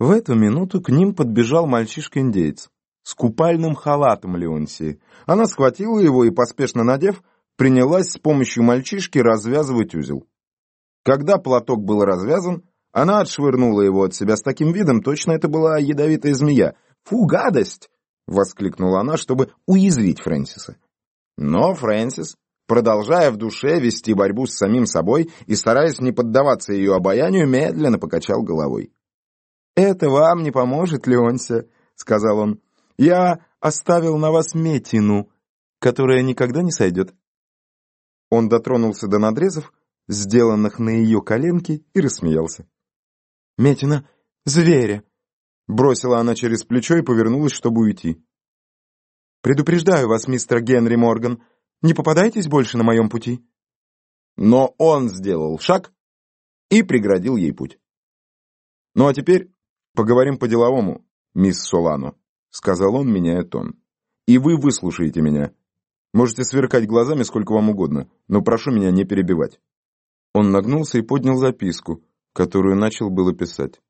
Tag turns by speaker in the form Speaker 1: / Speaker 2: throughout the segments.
Speaker 1: В эту минуту к ним подбежал мальчишка-индеец с купальным халатом Леонсии. Она схватила его и, поспешно надев, принялась с помощью мальчишки развязывать узел. Когда платок был развязан, она отшвырнула его от себя с таким видом, точно это была ядовитая змея. «Фу, гадость!» — воскликнула она, чтобы уязвить Фрэнсиса. Но Фрэнсис, продолжая в душе вести борьбу с самим собой и стараясь не поддаваться ее обаянию, медленно покачал головой. «Это вам не поможет, Леонся», — сказал он. «Я оставил на вас метину, которая никогда не сойдет». Он дотронулся до надрезов, сделанных на ее коленке, и рассмеялся. «Метина зверя!» — бросила она через плечо и повернулась, чтобы уйти. «Предупреждаю вас, мистер Генри Морган, не попадайтесь больше на моем пути». Но он сделал шаг и преградил ей путь. «Ну а теперь поговорим по-деловому, мисс Солано», — сказал он, меняя тон. «И вы выслушаете меня. Можете сверкать глазами сколько вам угодно, но прошу меня не перебивать». Он нагнулся и поднял записку, которую начал было писать.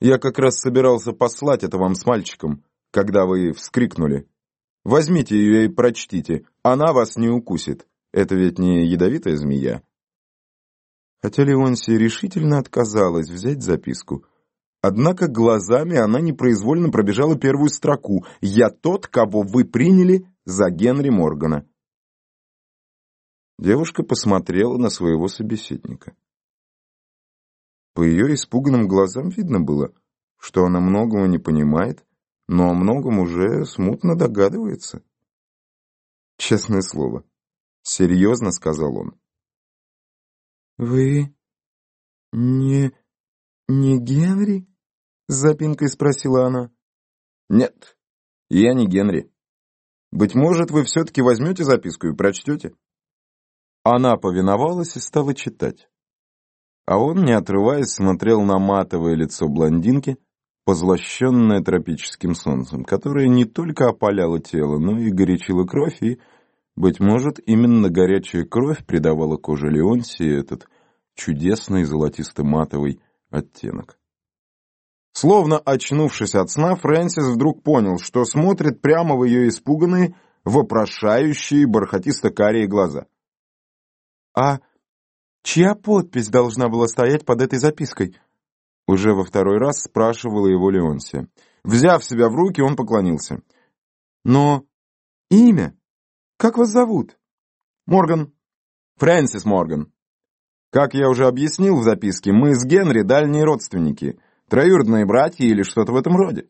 Speaker 1: «Я как раз собирался послать это вам с мальчиком, когда вы вскрикнули. Возьмите ее и прочтите, она вас не укусит. Это ведь не ядовитая змея». Хотя Леонсия решительно отказалась взять записку, однако глазами она непроизвольно пробежала первую строку «Я тот, кого вы приняли за Генри Моргана». Девушка посмотрела на своего собеседника. По ее испуганным глазам видно было, что она многого не понимает, но о многом уже смутно догадывается. Честное слово, серьезно сказал он. «Вы не... не Генри?» С запинкой спросила она. «Нет, я не Генри. Быть может, вы все-таки возьмете записку и прочтете?» Она повиновалась и стала читать. А он, не отрываясь, смотрел на матовое лицо блондинки, позлощенное тропическим солнцем, которое не только опаляло тело, но и горячило кровь, и, быть может, именно горячая кровь придавала коже Леонсии этот чудесный золотисто-матовый оттенок. Словно очнувшись от сна, Фрэнсис вдруг понял, что смотрит прямо в ее испуганные, вопрошающие бархатисто-карие глаза. «А чья подпись должна была стоять под этой запиской?» Уже во второй раз спрашивала его Леонсия. Взяв себя в руки, он поклонился. «Но имя? Как вас зовут?» «Морган. Фрэнсис Морган. Как я уже объяснил в записке, мы с Генри дальние родственники, троюродные братья или что-то в этом роде».